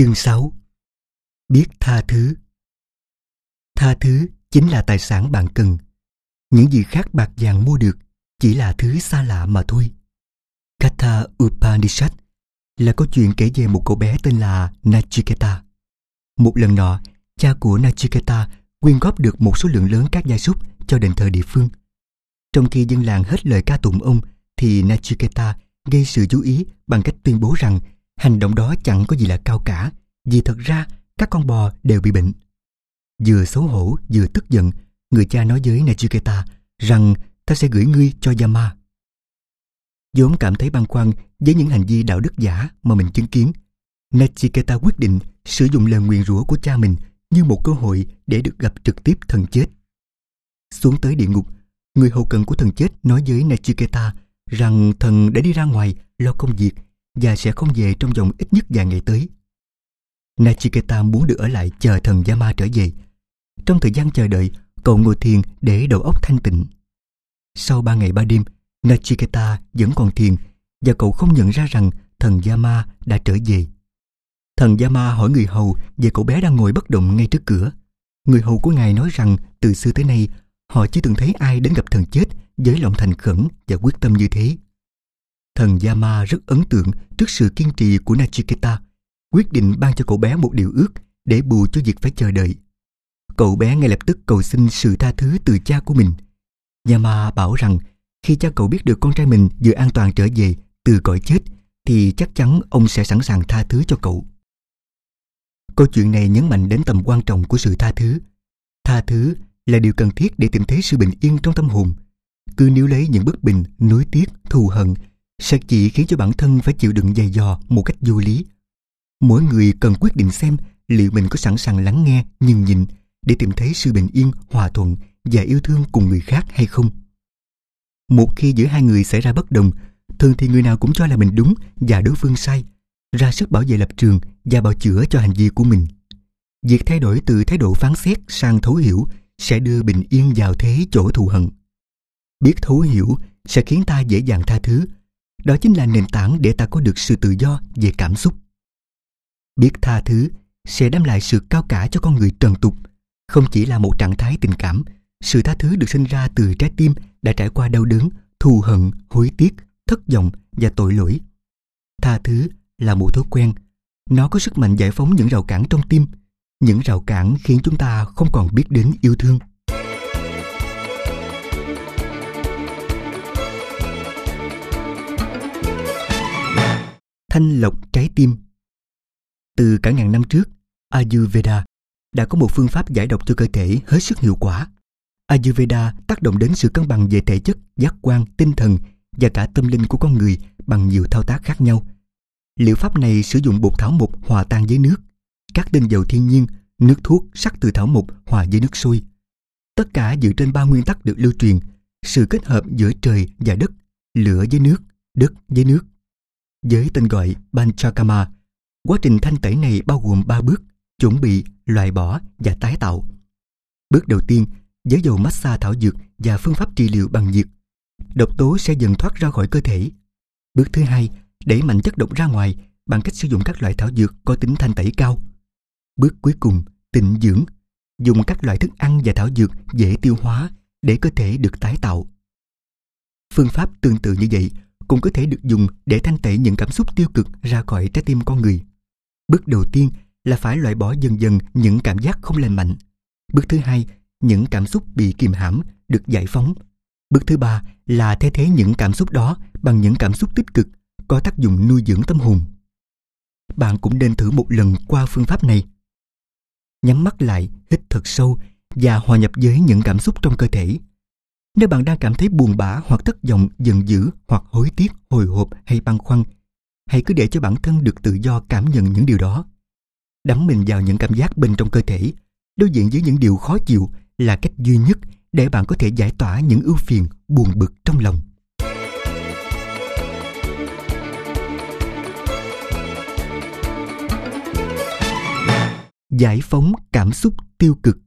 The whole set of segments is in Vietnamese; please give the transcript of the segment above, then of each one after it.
Chương 6 Biết tha thứ Tha thứ chính là tài sản bạn cần. Những gì khác bạc vàng mua được chỉ là thứ xa lạ mà thôi. Katha Upanishad là câu chuyện kể về một cậu bé tên là Nachiketa. Một lần nọ, cha của Nachiketa quyên góp được một số lượng lớn các gia súc cho đền thờ địa phương. Trong khi dân làng hết lời ca tụng ông, thì Nachiketa gây sự chú ý bằng cách tuyên bố rằng hành động đó chẳng có gì là cao cả, vì thật ra các con bò đều bị bệnh. Vừa xấu hổ vừa tức giận, người cha nói với Nachiketa rằng ta sẽ gửi ngươi cho Yama. vốn cảm thấy băn khoăn với những hành vi đạo đức giả mà mình chứng kiến. Nachiketa quyết định sử dụng lời nguyền rủa của cha mình như một cơ hội để được gặp trực tiếp thần chết. Xuống tới địa ngục, người hậu cần của thần chết nói với Nachiketa rằng thần đã đi ra ngoài lo công việc và sẽ không về trong vòng ít nhất vài ngày tới. Nachiketa muốn được ở lại chờ thần Yama trở về. Trong thời gian chờ đợi, cậu ngồi thiền để đầu óc thanh tịnh. Sau ba ngày ba đêm, Nachiketa vẫn còn thiền và cậu không nhận ra rằng thần Yama đã trở về. Thần Yama hỏi người hầu về cậu bé đang ngồi bất động ngay trước cửa. Người hầu của ngài nói rằng từ xưa tới nay họ chưa từng thấy ai đến gặp thần chết với lòng thành khẩn và quyết tâm như thế. Thần Yama rất ấn tượng trước sự kiên trì của Nachiketa, quyết định ban cho cậu bé một điều ước để bù cho việc phải chờ đợi. Cậu bé ngay lập tức cầu xin sự tha thứ từ cha của mình. Yama bảo rằng khi cha cậu biết được con trai mình vừa an toàn trở về từ cõi chết thì chắc chắn ông sẽ sẵn sàng tha thứ cho cậu. Câu chuyện này nhấn mạnh đến tầm quan trọng của sự tha thứ. Tha thứ là điều cần thiết để tìm thấy sự bình yên trong tâm hồn. Cứ níu lấy những bất bình, nuối tiếc, thù hận sẽ chỉ khiến cho bản thân phải chịu đựng dày dò một cách vô lý. Mỗi người cần quyết định xem liệu mình có sẵn sàng lắng nghe, nhường nhịn để tìm thấy sự bình yên, hòa thuận và yêu thương cùng người khác hay không. Một khi giữa hai người xảy ra bất đồng, thường thì người nào cũng cho là mình đúng và đối phương sai, ra sức bảo vệ lập trường và bào chữa cho hành vi của mình. Việc thay đổi từ thái độ phán xét sang thấu hiểu sẽ đưa bình yên vào thế chỗ thù hận. Biết thấu hiểu sẽ khiến ta dễ dàng tha thứ. Đó chính là nền tảng để ta có được sự tự do về cảm xúc. Biết tha thứ sẽ đem lại sự cao cả cho con người trần tục, không chỉ là một trạng thái tình cảm. Sự tha thứ được sinh ra từ trái tim đã trải qua đau đớn, thù hận, hối tiếc, thất vọng và tội lỗi. Tha thứ là một thói quen. Nó có sức mạnh giải phóng những rào cản trong tim, những rào cản khiến chúng ta không còn biết đến yêu thương. Thanh lọc trái tim Từ cả ngàn năm trước, Ayurveda đã có một phương pháp giải độc cho cơ thể hết sức hiệu quả. Ayurveda tác động đến sự cân bằng về thể chất, giác quan, tinh thần và cả tâm linh của con người bằng nhiều thao tác khác nhau. Liệu pháp này sử dụng bột thảo mộc hòa tan với nước, các tinh dầu thiên nhiên, nước thuốc sắc từ thảo mộc hòa với nước sôi. Tất cả dựa trên ba nguyên tắc được lưu truyền, sự kết hợp giữa trời và đất, lửa với nước, đất với nước. Với tên gọi Panchakama, quá trình thanh tẩy này bao gồm ba bước, chuẩn bị, loại bỏ và tái tạo. Bước đầu tiên, với dầu massage thảo dược và phương pháp trị liệu bằng nhiệt, độc tố sẽ dần thoát ra khỏi cơ thể. Bước thứ hai, đẩy mạnh chất độc ra ngoài bằng cách sử dụng các loại thảo dược có tính thanh tẩy cao. Bước cuối cùng, tịnh dưỡng, dùng các loại thức ăn và thảo dược dễ tiêu hóa để cơ thể được tái tạo. Phương pháp tương tự như vậy cũng có thể được dùng để thanh tẩy những cảm xúc tiêu cực ra khỏi trái tim con người. Bước đầu tiên là phải loại bỏ dần dần những cảm giác không lành mạnh. Bước thứ hai, những cảm xúc bị kìm hãm được giải phóng. Bước thứ ba là thay thế những cảm xúc đó bằng những cảm xúc tích cực có tác dụng nuôi dưỡng tâm hồn. Bạn cũng nên thử một lần qua phương pháp này. Nhắm mắt lại, hít thật sâu và hòa nhập với những cảm xúc trong cơ thể. Nếu bạn đang cảm thấy buồn bã hoặc thất vọng, giận dữ hoặc hối tiếc, hồi hộp hay băn khoăn, hãy cứ để cho bản thân được tự do cảm nhận những điều đó. Đắm mình vào những cảm giác bên trong cơ thể, đối diện với những điều khó chịu là cách duy nhất để bạn có thể giải tỏa những ưu phiền, buồn bực trong lòng. Giải phóng cảm xúc tiêu cực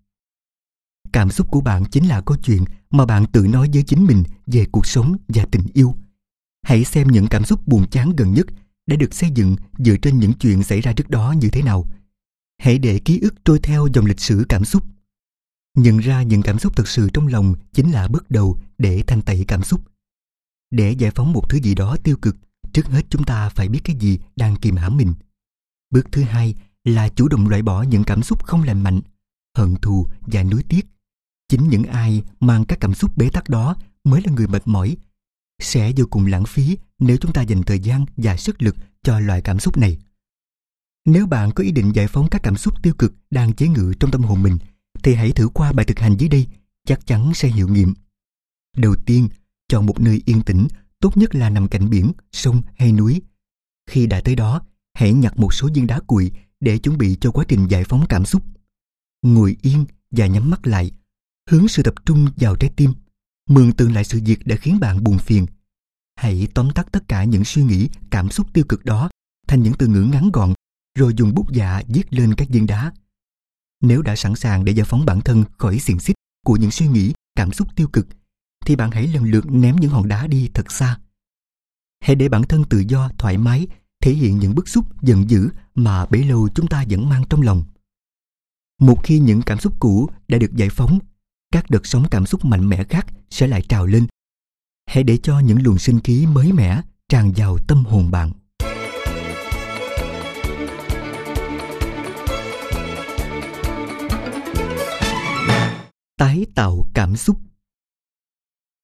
Cảm xúc của bạn chính là câu chuyện mà bạn tự nói với chính mình về cuộc sống và tình yêu. Hãy xem những cảm xúc buồn chán gần nhất đã được xây dựng dựa trên những chuyện xảy ra trước đó như thế nào. Hãy để ký ức trôi theo dòng lịch sử cảm xúc. Nhận ra những cảm xúc thực sự trong lòng chính là bước đầu để thanh tẩy cảm xúc. Để giải phóng một thứ gì đó tiêu cực, trước hết chúng ta phải biết cái gì đang kìm hãm mình. Bước thứ hai là chủ động loại bỏ những cảm xúc không lành mạnh, hận thù và nuối tiếc. Chính những ai mang các cảm xúc bế tắc đó mới là người mệt mỏi. Sẽ vô cùng lãng phí nếu chúng ta dành thời gian và sức lực cho loại cảm xúc này. Nếu bạn có ý định giải phóng các cảm xúc tiêu cực đang chế ngự trong tâm hồn mình, thì hãy thử qua bài thực hành dưới đây, chắc chắn sẽ hiệu nghiệm. Đầu tiên, chọn một nơi yên tĩnh, tốt nhất là nằm cạnh biển, sông hay núi. Khi đã tới đó, hãy nhặt một số viên đá cuội để chuẩn bị cho quá trình giải phóng cảm xúc. Ngồi yên và nhắm mắt lại, hướng sự tập trung vào trái tim, mường tượng lại sự việc đã khiến bạn buồn phiền. Hãy tóm tắt tất cả những suy nghĩ, cảm xúc tiêu cực đó thành những từ ngữ ngắn gọn, rồi dùng bút dạ viết lên các viên đá. Nếu đã sẵn sàng để giải phóng bản thân khỏi xiềng xích của những suy nghĩ, cảm xúc tiêu cực, thì bạn hãy lần lượt ném những hòn đá đi thật xa. Hãy để bản thân tự do, thoải mái, thể hiện những bức xúc, giận dữ mà bấy lâu chúng ta vẫn mang trong lòng. Một khi những cảm xúc cũ đã được giải phóng, các đợt sóng cảm xúc mạnh mẽ khác sẽ lại trào lên. Hãy để cho những luồng sinh khí mới mẻ tràn vào tâm hồn bạn. tái tạo cảm xúc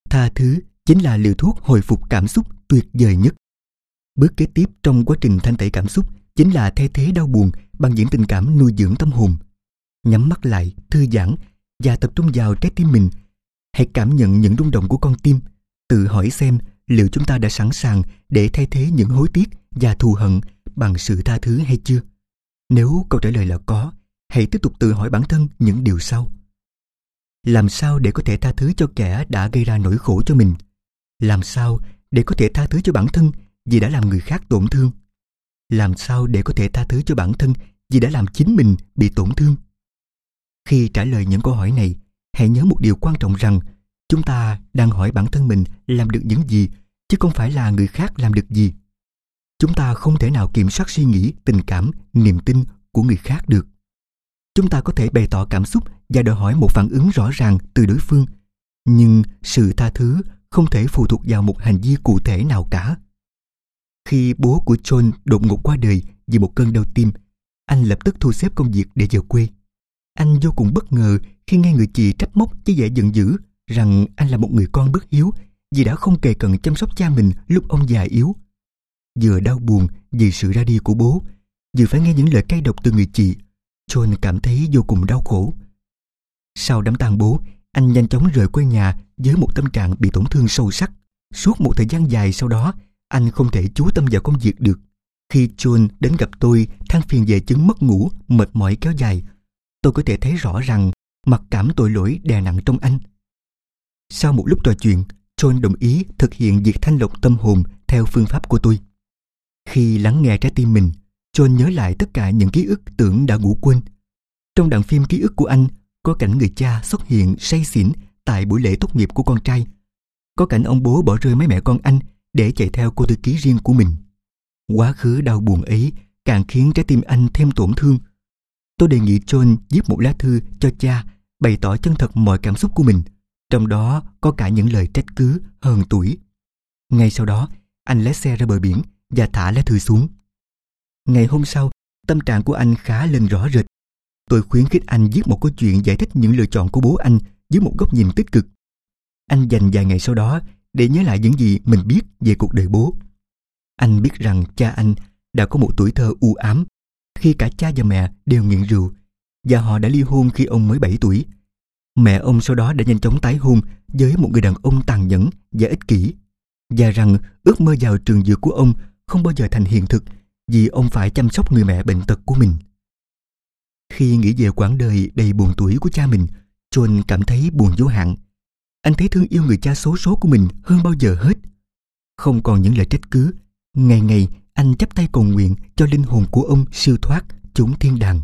tha thứ chính là liều thuốc hồi phục cảm xúc tuyệt vời nhất bước kế tiếp trong quá trình thanh tẩy cảm xúc chính là thay thế đau buồn bằng những tình cảm nuôi dưỡng tâm hồn nhắm mắt lại, thư giãn và tập trung vào trái tim mình. Hãy cảm nhận những rung động của con tim, tự hỏi xem liệu chúng ta đã sẵn sàng để thay thế những hối tiếc và thù hận bằng sự tha thứ hay chưa. Nếu câu trả lời là có, hãy tiếp tục tự hỏi bản thân những điều sau. Làm sao để có thể tha thứ cho kẻ đã gây ra nỗi khổ cho mình? Làm sao để có thể tha thứ cho bản thân vì đã làm người khác tổn thương? Làm sao để có thể tha thứ cho bản thân vì đã làm chính mình bị tổn thương? Khi trả lời những câu hỏi này, hãy nhớ một điều quan trọng rằng chúng ta đang hỏi bản thân mình làm được những gì, chứ không phải là người khác làm được gì. Chúng ta không thể nào kiểm soát suy nghĩ, tình cảm, niềm tin của người khác được. Chúng ta có thể bày tỏ cảm xúc và đòi hỏi một phản ứng rõ ràng từ đối phương, nhưng sự tha thứ không thể phụ thuộc vào một hành vi cụ thể nào cả. Khi bố của john đột ngột qua đời vì một cơn đau tim, anh lập tức thu xếp công việc để về quê anh vô cùng bất ngờ khi nghe người chị trách móc với vẻ giận dữ rằng anh là một người con bất hiếu vì đã không kề cần chăm sóc cha mình lúc ông già yếu vừa đau buồn vì sự ra đi của bố vừa phải nghe những lời cay độc từ người chị John cảm thấy vô cùng đau khổ. Sau đám tang bố, anh nhanh chóng rời quê nhà với một tâm trạng bị tổn thương sâu sắc. Suốt một thời gian dài sau đó, anh không thể chú tâm vào công việc được. Khi John đến gặp tôi than phiền về chứng mất ngủ, mệt mỏi kéo dài, tôi có thể thấy rõ rằng mặc cảm tội lỗi đè nặng trong anh. Sau một lúc trò chuyện, John đồng ý thực hiện việc thanh lọc tâm hồn theo phương pháp của tôi. Khi lắng nghe trái tim mình, John nhớ lại tất cả những ký ức tưởng đã ngủ quên. Trong đoạn phim ký ức của anh, có cảnh người cha xuất hiện say xỉn tại buổi lễ tốt nghiệp của con trai. Có cảnh ông bố bỏ rơi mấy mẹ con anh để chạy theo cô thư ký riêng của mình. Quá khứ đau buồn ấy càng khiến trái tim anh thêm tổn thương. Tôi đề nghị John viết một lá thư cho cha bày tỏ chân thật mọi cảm xúc của mình, trong đó có cả những lời trách cứ, hơn tuổi. Ngay sau đó, anh lái xe ra bờ biển và thả lá thư xuống. Ngày hôm sau, tâm trạng của anh khá lên rõ rệt. Tôi khuyến khích anh viết một câu chuyện giải thích những lựa chọn của bố anh dưới một góc nhìn tích cực. Anh dành vài ngày sau đó để nhớ lại những gì mình biết về cuộc đời bố. Anh biết rằng cha anh đã có một tuổi thơ u ám khi cả cha và mẹ đều nghiện rượu và họ đã ly hôn khi ông mới 7 tuổi. Mẹ ông sau đó đã nhanh chóng tái hôn với một người đàn ông tàn nhẫn và ích kỷ và rằng ước mơ vào trường dược của ông không bao giờ thành hiện thực vì ông phải chăm sóc người mẹ bệnh tật của mình. Khi nghĩ về quãng đời đầy buồn tuổi của cha mình, John cảm thấy buồn vô hạn. Anh thấy thương yêu người cha xấu số của mình hơn bao giờ hết. Không còn những lời trách cứ, ngày ngày anh chắp tay cầu nguyện cho linh hồn của ông siêu thoát chúng thiên đàng.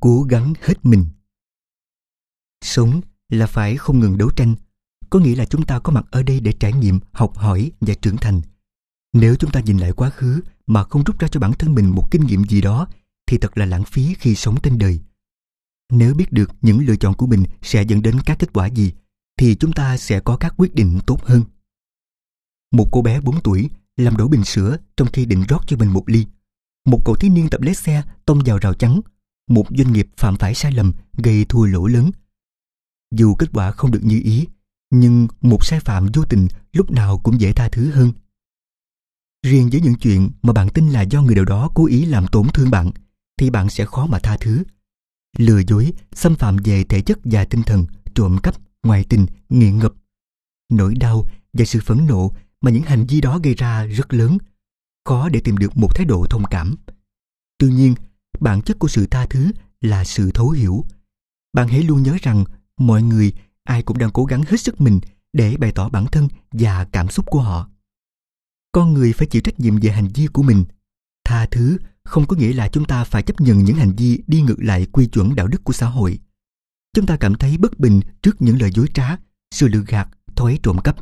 Cố gắng hết mình Sống là phải không ngừng đấu tranh. Có nghĩa là chúng ta có mặt ở đây để trải nghiệm, học hỏi và trưởng thành. Nếu chúng ta nhìn lại quá khứ mà không rút ra cho bản thân mình một kinh nghiệm gì đó thì thật là lãng phí khi sống trên đời. Nếu biết được những lựa chọn của mình sẽ dẫn đến các kết quả gì thì chúng ta sẽ có các quyết định tốt hơn. Một cô bé 4 tuổi làm đổ bình sữa trong khi định rót cho mình một ly. Một cậu thiếu niên tập lái xe tông vào rào chắn. Một doanh nghiệp phạm phải sai lầm gây thua lỗ lớn. Dù kết quả không được như ý, nhưng một sai phạm vô tình lúc nào cũng dễ tha thứ hơn. Riêng với những chuyện mà bạn tin là do người nào đó cố ý làm tổn thương bạn, thì bạn sẽ khó mà tha thứ. Lừa dối, xâm phạm về thể chất và tinh thần, trộm cắp, ngoại tình, nghiện ngập. Nỗi đau và sự phẫn nộ mà những hành vi đó gây ra rất lớn, khó để tìm được một thái độ thông cảm. Tuy nhiên, bản chất của sự tha thứ là sự thấu hiểu. Bạn hãy luôn nhớ rằng mọi người ai cũng đang cố gắng hết sức mình để bày tỏ bản thân và cảm xúc của họ. Con người phải chịu trách nhiệm về hành vi của mình. Tha thứ không có nghĩa là chúng ta phải chấp nhận những hành vi đi ngược lại quy chuẩn đạo đức của xã hội. Chúng ta cảm thấy bất bình trước những lời dối trá, sự lừa gạt, thói trộm cắp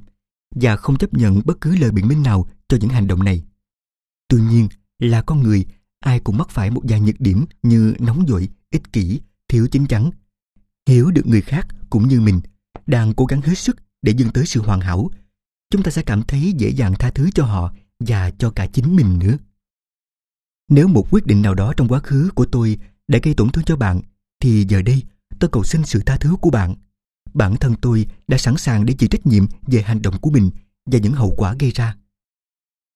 và không chấp nhận bất cứ lời biện minh nào cho những hành động này. Tuy nhiên, là con người, ai cũng mắc phải một vài nhược điểm như nóng vội, ích kỷ, thiếu chính chắn. Hiểu được người khác cũng như mình, đang cố gắng hết sức để dâng tới sự hoàn hảo, chúng ta sẽ cảm thấy dễ dàng tha thứ cho họ và cho cả chính mình nữa. Nếu một quyết định nào đó trong quá khứ của tôi đã gây tổn thương cho bạn, thì giờ đây tôi cầu xin sự tha thứ của bạn. Bản thân tôi đã sẵn sàng để chịu trách nhiệm về hành động của mình và những hậu quả gây ra.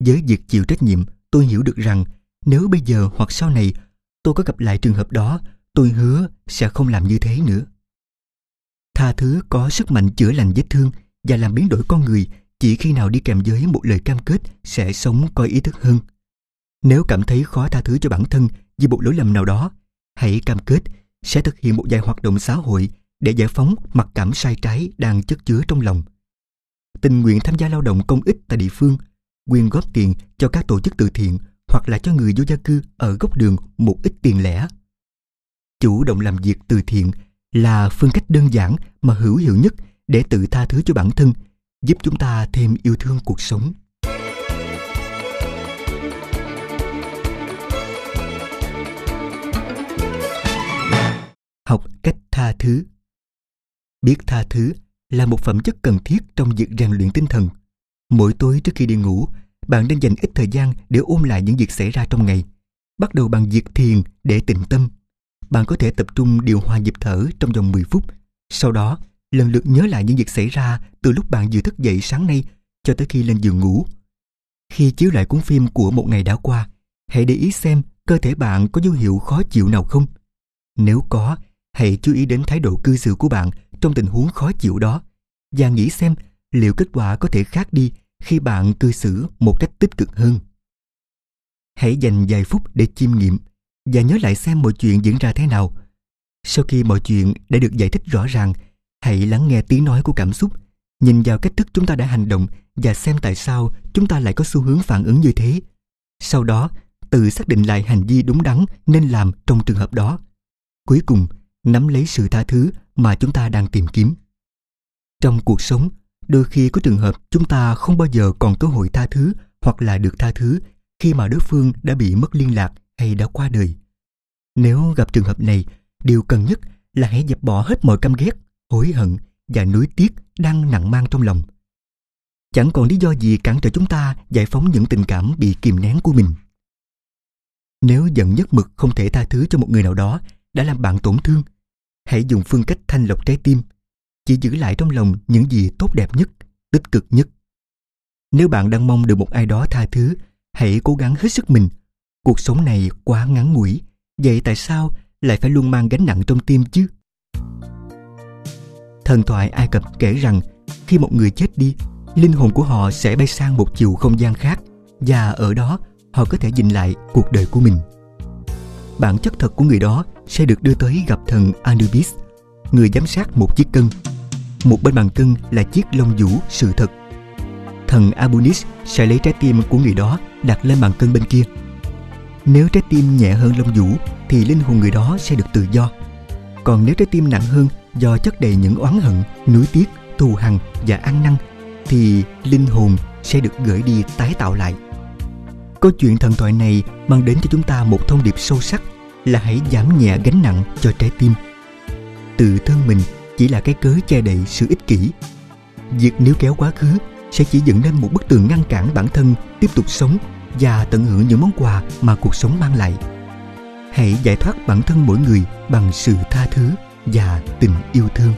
Với việc chịu trách nhiệm, tôi hiểu được rằng nếu bây giờ hoặc sau này tôi có gặp lại trường hợp đó, tôi hứa sẽ không làm như thế nữa. Tha thứ có sức mạnh chữa lành vết thương và làm biến đổi con người chỉ khi nào đi kèm với một lời cam kết sẽ sống có ý thức hơn. Nếu cảm thấy khó tha thứ cho bản thân vì một lỗi lầm nào đó, hãy cam kết sẽ thực hiện một vài hoạt động xã hội để giải phóng mặc cảm sai trái đang chất chứa trong lòng. Tình nguyện tham gia lao động công ích tại địa phương, quyên góp tiền cho các tổ chức từ thiện hoặc là cho người vô gia cư ở góc đường một ít tiền lẻ. Chủ động làm việc từ thiện là phương cách đơn giản mà hữu hiệu nhất để tự tha thứ cho bản thân, giúp chúng ta thêm yêu thương cuộc sống. Học cách tha thứ Biết tha thứ là một phẩm chất cần thiết trong việc rèn luyện tinh thần. Mỗi tối trước khi đi ngủ, bạn nên dành ít thời gian để ôm lại những việc xảy ra trong ngày. Bắt đầu bằng việc thiền để tịnh tâm. Bạn có thể tập trung điều hòa nhịp thở trong vòng 10 phút. Sau đó, lần lượt nhớ lại những việc xảy ra từ lúc bạn vừa thức dậy sáng nay cho tới khi lên giường ngủ. Khi chiếu lại cuốn phim của một ngày đã qua, hãy để ý xem cơ thể bạn có dấu hiệu khó chịu nào không. Nếu có, hãy chú ý đến thái độ cư xử của bạn trong tình huống khó chịu đó và nghĩ xem liệu kết quả có thể khác đi khi bạn cư xử một cách tích cực hơn. Hãy dành vài phút để chiêm nghiệm và nhớ lại xem mọi chuyện diễn ra thế nào. Sau khi mọi chuyện đã được giải thích rõ ràng, hãy lắng nghe tiếng nói của cảm xúc, nhìn vào cách thức chúng ta đã hành động và xem tại sao chúng ta lại có xu hướng phản ứng như thế. Sau đó, tự xác định lại hành vi đúng đắn nên làm trong trường hợp đó. Cuối cùng, nắm lấy sự tha thứ mà chúng ta đang tìm kiếm. Trong cuộc sống, đôi khi có trường hợp chúng ta không bao giờ còn cơ hội tha thứ hoặc là được tha thứ khi mà đối phương đã bị mất liên lạc hay đã qua đời. Nếu gặp trường hợp này, điều cần nhất là hãy dẹp bỏ hết mọi căm ghét, hối hận và nuối tiếc đang nặng mang trong lòng. Chẳng còn lý do gì cản trở chúng ta giải phóng những tình cảm bị kìm nén của mình. Nếu giận nhất mực không thể tha thứ cho một người nào đó đã làm bạn tổn thương, hãy dùng phương cách thanh lọc trái tim, chỉ giữ lại trong lòng những gì tốt đẹp nhất, tích cực nhất. Nếu bạn đang mong được một ai đó tha thứ, hãy cố gắng hết sức mình. Cuộc sống này quá ngắn ngủi, vậy tại sao lại phải luôn mang gánh nặng trong tim chứ? Thần thoại Ai Cập kể rằng khi một người chết đi, linh hồn của họ sẽ bay sang một chiều không gian khác và ở đó họ có thể nhìn lại cuộc đời của mình. Bản chất thật của người đó sẽ được đưa tới gặp thần Anubis, người giám sát một chiếc cân. Một bên bàn cân là chiếc lông vũ sự thật. Thần Abunis sẽ lấy trái tim của người đó đặt lên bàn cân bên kia. Nếu trái tim nhẹ hơn lông vũ thì linh hồn người đó sẽ được tự do. Còn nếu trái tim nặng hơn do chất đầy những oán hận, nuối tiếc, thù hằn và ăn năn thì linh hồn sẽ được gửi đi tái tạo lại. Câu chuyện thần thoại này mang đến cho chúng ta một thông điệp sâu sắc là hãy giảm nhẹ gánh nặng cho trái tim. Tự thân mình chỉ là cái cớ che đậy sự ích kỷ. Việc níu kéo quá khứ sẽ chỉ dựng nên một bức tường ngăn cản bản thân tiếp tục sống và tận hưởng những món quà mà cuộc sống mang lại. Hãy giải thoát bản thân mỗi người bằng sự tha thứ và tình yêu thương.